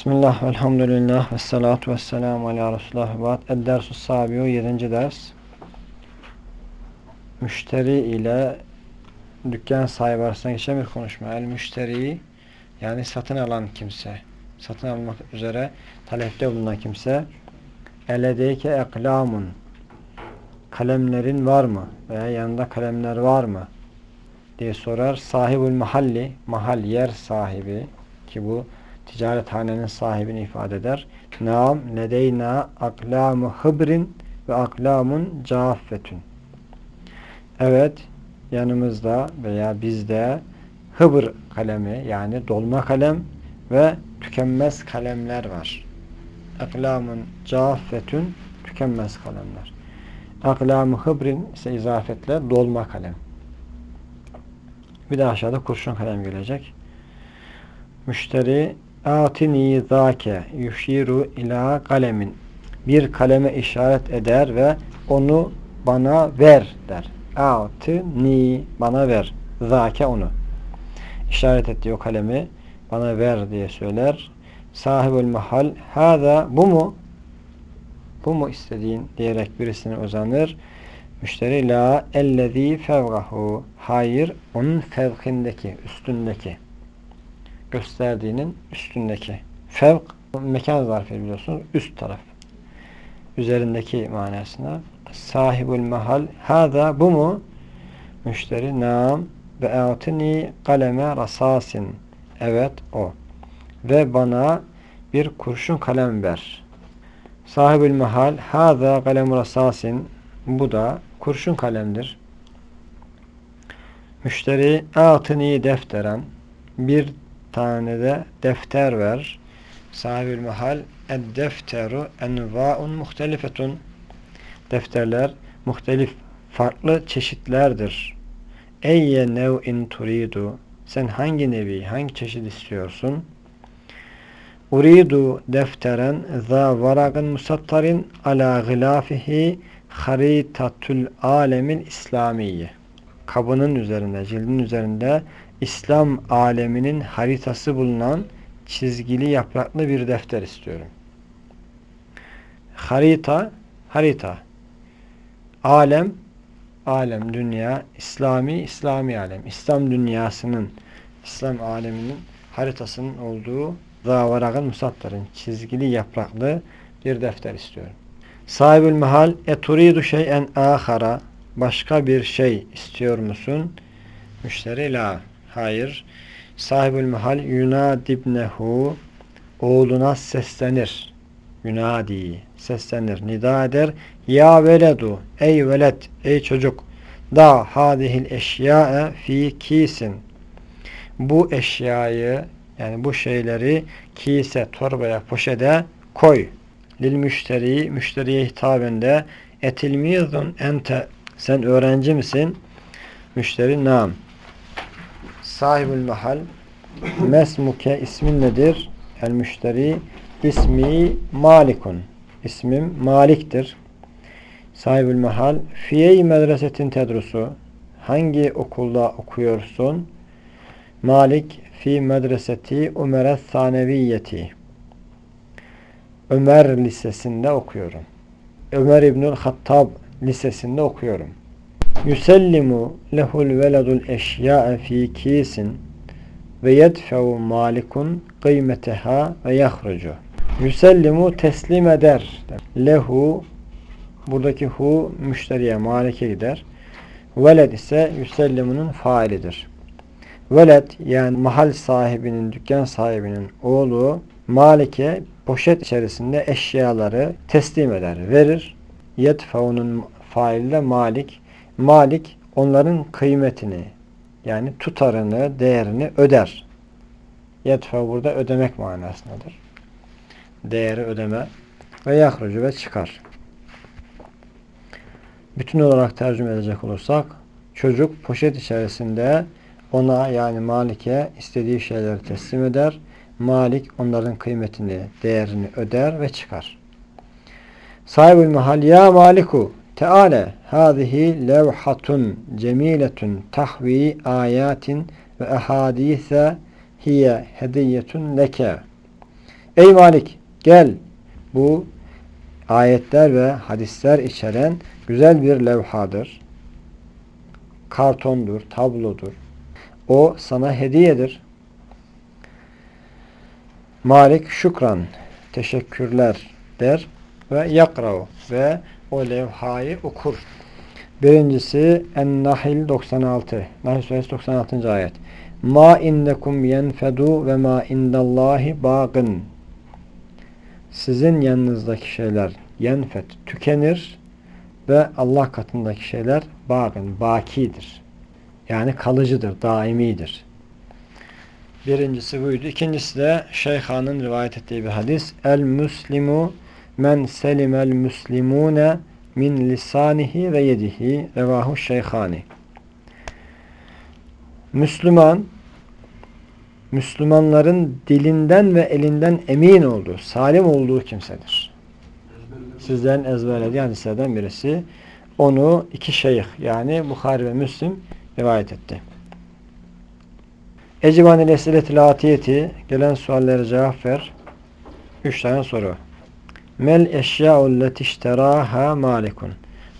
Bismillah, velhamdülillah, ve salatu ve selamu ala Resulullah ba'd. Eddersus sabiyo 7. ders. Müşteri ile dükkan sahibi arasında geçen bir konuşma. El müşteri yani satın alan kimse. Satın almak üzere talepte bulunan kimse. Eledeyke eklamun kalemlerin var mı? Veya yanında kalemler var mı? diye sorar. Sahibul mahalli mahal yer sahibi ki bu ticarethanenin sahibini ifade eder. Naam ledeyna aklamu hıbrin ve aklamun caffetün. Evet yanımızda veya bizde hıbır kalemi yani dolma kalem ve tükenmez kalemler var. Aklamun caffetün tükenmez kalemler. Aklamu hıbrin ise izafetle dolma kalem. Bir de aşağıda kurşun kalem gelecek. Müşteri atini zake yuşiru ila kalemin bir kaleme işaret eder ve onu bana ver der. Atini bana ver. Zake onu. İşaret ettiği o kalemi bana ver diye söyler. Sahibül mahal hada bu mu? Bu mu istediğin diyerek birisine uzanır. Müşteri la ellezî fevgahu. Hayır, onun fevkindeki, üstündeki. Gösterdiğinin üstündeki. Fevk, mekan zarfı biliyorsunuz, üst taraf. Üzerindeki manasına. Sahibul mahal, hâzâ bu mu? Müşteri, naam ve atini kaleme rasasin. Evet, o. Ve bana bir kurşun kalem ver. Sahibül mahal, hâzâ kalem rasasin. Bu da kurşun kalemdir. Müşteri atını defteren bir tane de defter ver. Sahibül mahal ed defteru enva'un muhtelifetun defterler muhtelif farklı çeşitlerdir. Eyye nev'in turidu sen hangi nevi, hangi çeşit istiyorsun? Uridu defteren za varagın musattarin ala gılafihi Haritatül Alemil İslamiye. Kabının üzerinde, cildin üzerinde İslam aleminin haritası bulunan çizgili yapraklı bir defter istiyorum. Harita, harita. Alem, alem, dünya, İslami, İslami alem. İslam dünyasının, İslam aleminin haritasının olduğu Zavaragın Musattar'ın çizgili yapraklı bir defter istiyorum. Sahibül mahal eturidu şeyen ahara başka bir şey istiyor musun? Müşteri la. Hayır. Sahibül mahal yunadibnehu oğluna seslenir. Yunadi seslenir. Nida eder. Ya veledu ey velet ey çocuk da hadihil eşya'e fi kisin bu eşyayı yani bu şeyleri kise, torbaya, poşede koy lil müşteri müşteriye hitaben de etilmiyazun ente sen öğrenci misin? Müşteri nam. Sahibül mahal mesmuke ismin nedir? El müşteri ismi malikun. İsmim Malik'tir. Sahibül mahal fiye medresetin tedrusu. Hangi okulda okuyorsun? Malik fi medreseti Umere Saneviyeti. Ömer Lisesi'nde okuyorum. Ömer İbnül Hattab Lisesi'nde okuyorum. Yüsellimu lehul veledul eşya'e fi kisin ve yedfe'u malikun kıymeteha ve yahrucu. Yüsellimu teslim eder. Lehu buradaki hu müşteriye, malike gider. Veled ise yüsellimunun failidir. Veled yani mahal sahibinin, dükkan sahibinin oğlu Malike poşet içerisinde eşyaları teslim eder, verir. Yedfe'unun faili de Malik. Malik onların kıymetini yani tutarını, değerini öder. Yedfe burada ödemek manasındadır. Değeri ödeme ve yahrucu ve çıkar. Bütün olarak tercüme edecek olursak çocuk poşet içerisinde ona yani Malik'e istediği şeyleri teslim eder Malik onların kıymetini, değerini öder ve çıkar. Sahibül mahal ya maliku teale hâzihi levhatun cemiletun tahvi ayatin ve ehadîse hiye hediyetun leke. Ey Malik gel. Bu ayetler ve hadisler içeren güzel bir levhadır. Kartondur, tablodur. O sana hediyedir. Malik şükran, teşekkürler der ve yakra'u ve o levhayı okur. Birincisi En-Nahil 96. Nahl suresi 96. ayet. Ma innekum yenfedu ve ma indallahi bağın. Sizin yanınızdaki şeyler yenfet, tükenir ve Allah katındaki şeyler bağın, bakidir. Yani kalıcıdır, daimidir. Birincisi buydu. İkincisi de Şeyhan'ın rivayet ettiği bir hadis. El muslimu men selimel muslimune min lisanihi ve yedihi revahu şeyhani. Müslüman Müslümanların dilinden ve elinden emin olduğu, salim olduğu kimsedir. Sizden ezberlediği hadislerden birisi. Onu iki şeyh yani Bukhari ve Müslim rivayet etti. Ecivan ile esiletil atiyeti gelen suallere cevap ver. Üç tane soru. Mel eşya'u letişteraha malikun.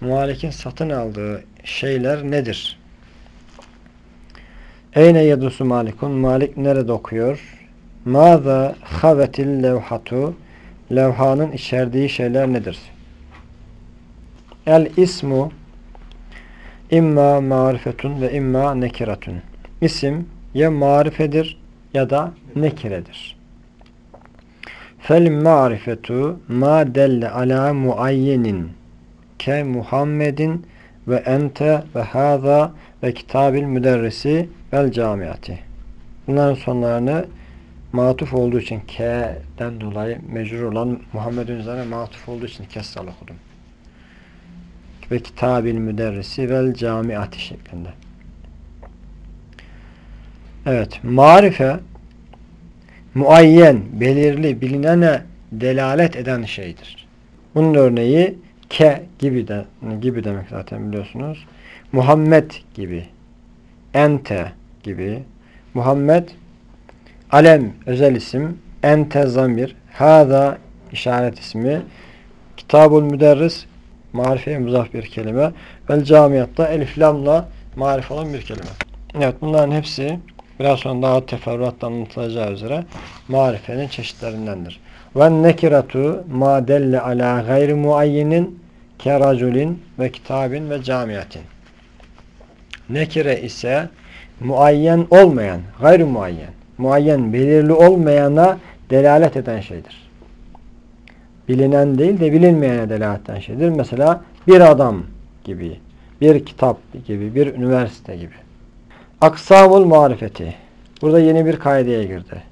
Malik'in satın aldığı şeyler nedir? Eyne yedusu malikun. Malik nerede okuyor? Mâza havetil levhatu. Levhanın içerdiği şeyler nedir? El ismu imma marifetun ve imma nekiratun. İsim ya marifedir ya da nekiredir. Fel marifetu ma delle ala muayyenin ke Muhammedin ve ente ve hâzâ ve kitabil müderrisi vel camiati. Bunların sonlarını matuf olduğu için ke'den dolayı mecrur olan Muhammed'in üzerine matuf olduğu için kesral okudum. Ve kitabil müderrisi vel camiati şeklinde. Evet. Marife muayyen, belirli, bilinene delalet eden şeydir. Bunun örneği ke gibi de gibi demek zaten biliyorsunuz. Muhammed gibi, ente gibi. Muhammed alem özel isim, ente zamir, hada işaret ismi, kitabul müderris marifeye muzaf bir kelime vel camiatta elif lamla marif olan bir kelime. Evet bunların hepsi biraz sonra daha teferruatla anlatılacağı üzere marifenin çeşitlerindendir. Ve nekiratu ma delle ala gayri muayyenin keraculin ve kitabin ve camiatin. Nekire ise muayyen olmayan, gayri muayyen, muayyen, belirli olmayana delalet eden şeydir. Bilinen değil de bilinmeyene delalet eden şeydir. Mesela bir adam gibi, bir kitap gibi, bir üniversite gibi. Aksamul marifeti. Burada yeni bir kaideye girdi.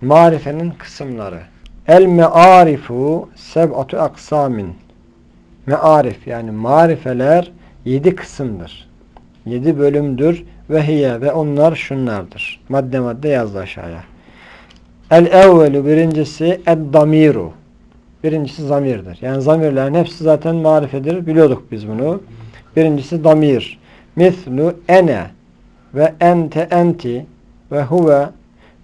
Marifenin kısımları. El me'arifu seb'atu aksamin. Me'arif yani marifeler yedi kısımdır. Yedi bölümdür. Ve hiye ve onlar şunlardır. Madde madde yazdı aşağıya. El evvelu birincisi ed damiru. Birincisi zamirdir. Yani zamirlerin hepsi zaten marifedir. Biliyorduk biz bunu. Birincisi damir. Mislu ene ve ente enti ve huve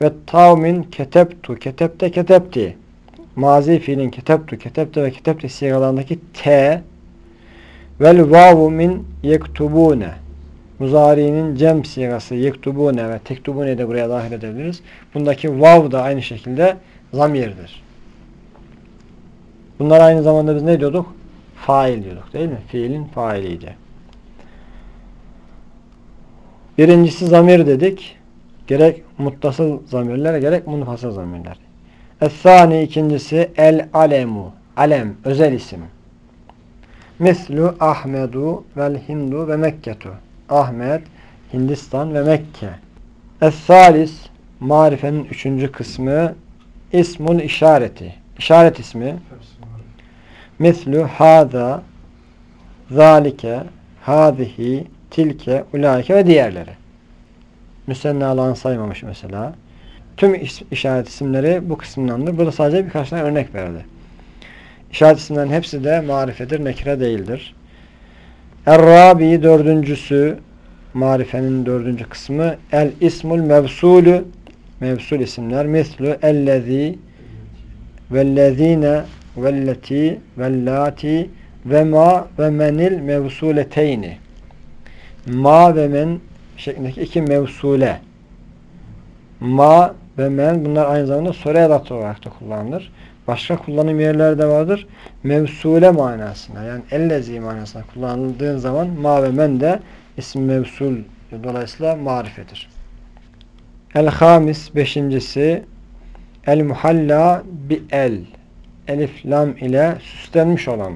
ve tavmin keteptu ketepte ketepti mazi fiilin keteptu ketepte ve ketepte sigalarındaki t vel vavu min yektubune muzari'nin cem sigası yektubune ve tektubune de buraya dahil edebiliriz. Bundaki vav da aynı şekilde zamirdir. Bunlar aynı zamanda biz ne diyorduk? Fail diyorduk değil mi? Fiilin failiydi. Birincisi zamir dedik. Gerek muttasıl zamirler, gerek munfasıl zamirler. Es-sani ikincisi el alemu. Alem, özel isim. Mislu Ahmedu vel Hindu ve Mekketu. Ahmet, Hindistan ve Mekke. Es-salis marifenin üçüncü kısmı ismul işareti. İşaret ismi. Mislu hâzâ zâlike hâzihi tilke, ulaike ve diğerleri. Müsennalan saymamış mesela. Tüm işaret isimleri bu kısımdandır. Burada sadece birkaç tane örnek verdi. İşaret isimlerin hepsi de marifedir, nekire değildir. Er-Rabi dördüncüsü, marifenin dördüncü kısmı el ismul mevsulü mevsul isimler mislu ellezî vellezine velleti vellati ve ma ve menil mevsuleteyni ma ve men şeklindeki iki mevsule ma ve men bunlar aynı zamanda soru edatı olarak da kullanılır. Başka kullanım yerleri de vardır. Mevsule manasına yani ellezi manasına kullanıldığın zaman ma ve men de isim mevsul dolayısıyla marifedir. El-Hamis beşincisi El-Muhalla bi el elif lam ile süslenmiş olan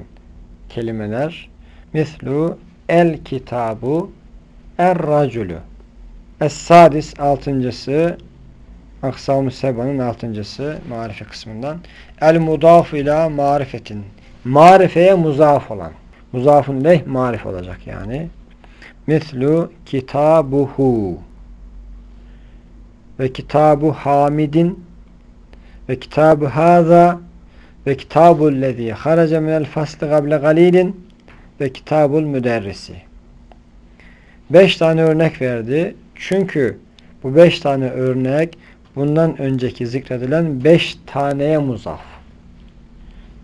kelimeler mislu el kitabu er raculu Es-Sadis altıncısı Aksam-ı Seba'nın altıncısı marife kısmından. El mudaf ila marifetin. Marifeye muzaf olan. Muzafun leh marif olacak yani. Mislu kitabuhu. Ve kitabu hamidin. Ve kitabu haza ve kitabul lezi haraca minel faslı gable galilin ve kitabul müderrisi. Beş tane örnek verdi. Çünkü bu beş tane örnek bundan önceki zikredilen beş taneye muzaf.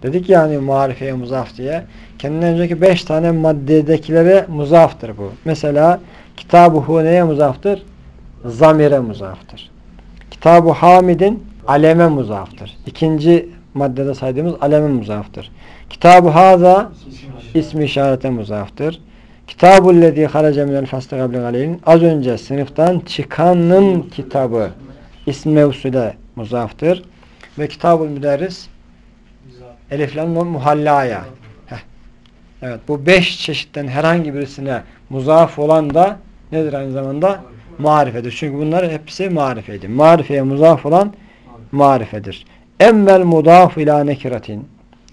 Dedik yani marifeye muzaf diye. Kendinden önceki beş tane maddedekilere muzaftır bu. Mesela kitab-ı neye muzaftır? Zamire muzaftır. Kitab-ı Hamid'in aleme muzaftır. İkinci maddede saydığımız aleme muzaftır. Kitab-ı Haza ismi işarete muzaftır. Kitabul lezî harace minel faslı gable az önce sınıftan çıkanın kitabı ism mevsude muzaftır. Ve kitabul müderris eliflen muhallaya. Evet bu beş çeşitten herhangi birisine muzaf olan da nedir aynı zamanda? Marifedir. Çünkü bunlar hepsi marifeydi. Marifeye muzaf olan marifedir. Emmel mudaf ila nekiratin.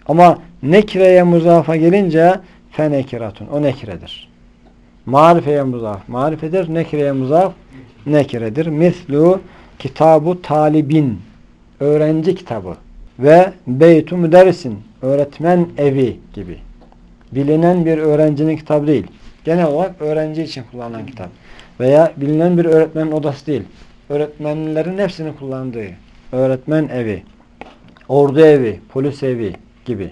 Ama nekireye muzafa gelince fenekiratun. O nekiredir. Marifeye muzaf marifedir. Nekireye muzaf nekiredir. Mislu kitabu talibin. Öğrenci kitabı. Ve beytu müderrisin. Öğretmen evi gibi. Bilinen bir öğrencinin kitabı değil. Genel olarak öğrenci için kullanılan kitap. Veya bilinen bir öğretmenin odası değil. Öğretmenlerin hepsini kullandığı. Öğretmen evi. Ordu evi, polis evi gibi.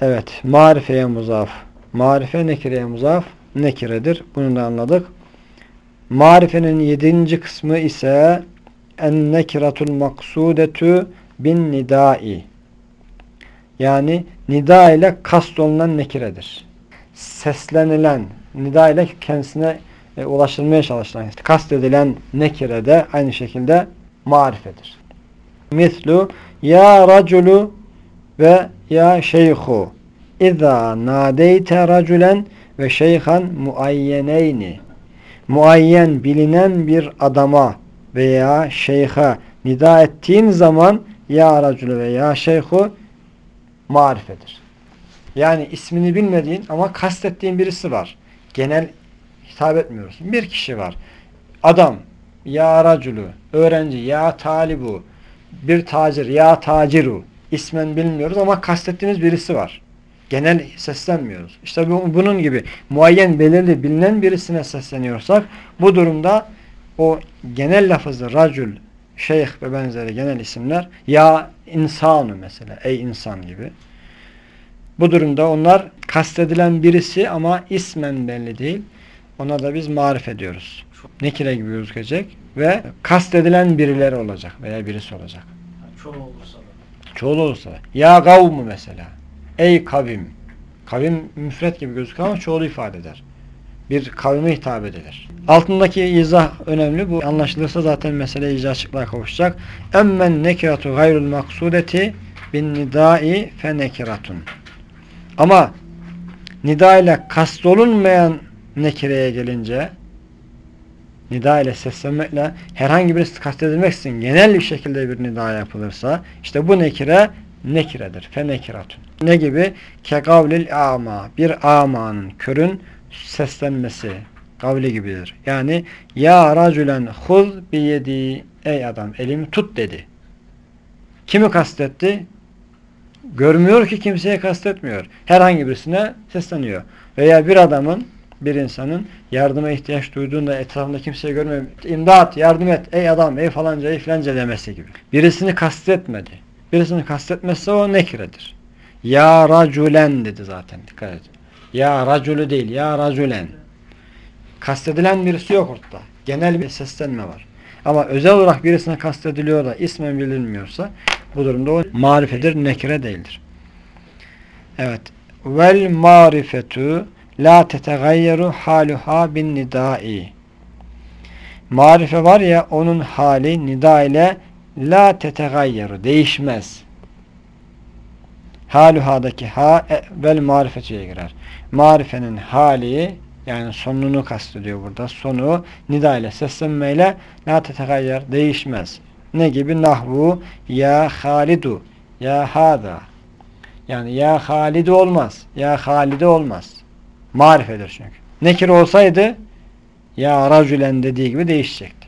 Evet. Marifeye muzaf. Marife nekireye muzaf nekiredir. Bunu da anladık. Marifenin yedinci kısmı ise en nekiratul maksudetu bin nidai. Yani nida ile kast olunan nekiredir. Seslenilen, nida ile kendisine e, ulaşılmaya çalışılan, kast edilen nekire de aynı şekilde marifedir. Mislu ya raculu ve ya şeyhu İza nadeyte raculen ve şeyhan muayyeneyni muayyen bilinen bir adama veya şeyha nida ettiğin zaman ya racule ve ya şeyhu marifedir. Yani ismini bilmediğin ama kastettiğin birisi var. Genel hitap etmiyorsun. Bir kişi var. Adam ya raculu, öğrenci ya talibu, bir tacir ya taciru ismen bilmiyoruz ama kastettiğimiz birisi var. Genel seslenmiyoruz. İşte bu, bunun gibi muayyen belirli bilinen birisine sesleniyorsak bu durumda o genel lafızı racul, şeyh ve benzeri genel isimler ya insanı mesela ey insan gibi. Bu durumda onlar kastedilen birisi ama ismen belli değil. Ona da biz marif ediyoruz. Nekire gibi gözükecek ve kastedilen birileri olacak veya birisi olacak. Çoğu olursa. Çoğul olursa. Ya gavmu mesela. Ey kavim. Kavim müfret gibi gözüküyor ama çoğulu ifade eder. Bir kavime hitap edilir. Altındaki izah önemli. Bu anlaşılırsa zaten mesele iyice açıklığa kavuşacak. Emmen nekiratu gayrul maksudeti bin nidai fe nekiratun. Ama nida ile kastolunmayan nekireye gelince nida ile seslenmekle herhangi birisi kastedilmeksizin genel bir şekilde bir nida yapılırsa işte bu nekire nekiredir. Fenekiratun. Ne gibi? Kekavlil ama. Bir amanın, körün seslenmesi. Kavli gibidir. Yani ya racülen huz biyedi ey adam elimi tut dedi. Kimi kastetti? Görmüyor ki kimseye kastetmiyor. Herhangi birisine sesleniyor. Veya bir adamın Bir insanın yardıma ihtiyaç duyduğunda etrafında kimseyi görmeyip imdat, yardım et, ey adam, ey falanca, ey filanca demesi gibi. Birisini kastetmedi. Birisini kastetmezse o nekiredir. Ya raculen dedi zaten. Dikkat edin. Ya raculü değil, ya raculen. Kastedilen birisi yok ortada. Genel bir seslenme var. Ama özel olarak birisine kastediliyor da ismen bilinmiyorsa bu durumda o marifedir, nekire değildir. Evet. Vel marifetu la tetegayyeru haluha bin nidai. Marife var ya onun hali nida ile la tetegayyeru değişmez. Haluha'daki ha e, vel marifetiye girer. Marifenin hali yani sonunu kastediyor burada. Sonu nida ile seslenmeyle la tetegayyer değişmez. Ne gibi? Nahvu ya halidu ya hada yani ya halide olmaz. Ya halide olmaz. Marifedir çünkü. Nekir olsaydı ya racülen dediği gibi değişecekti.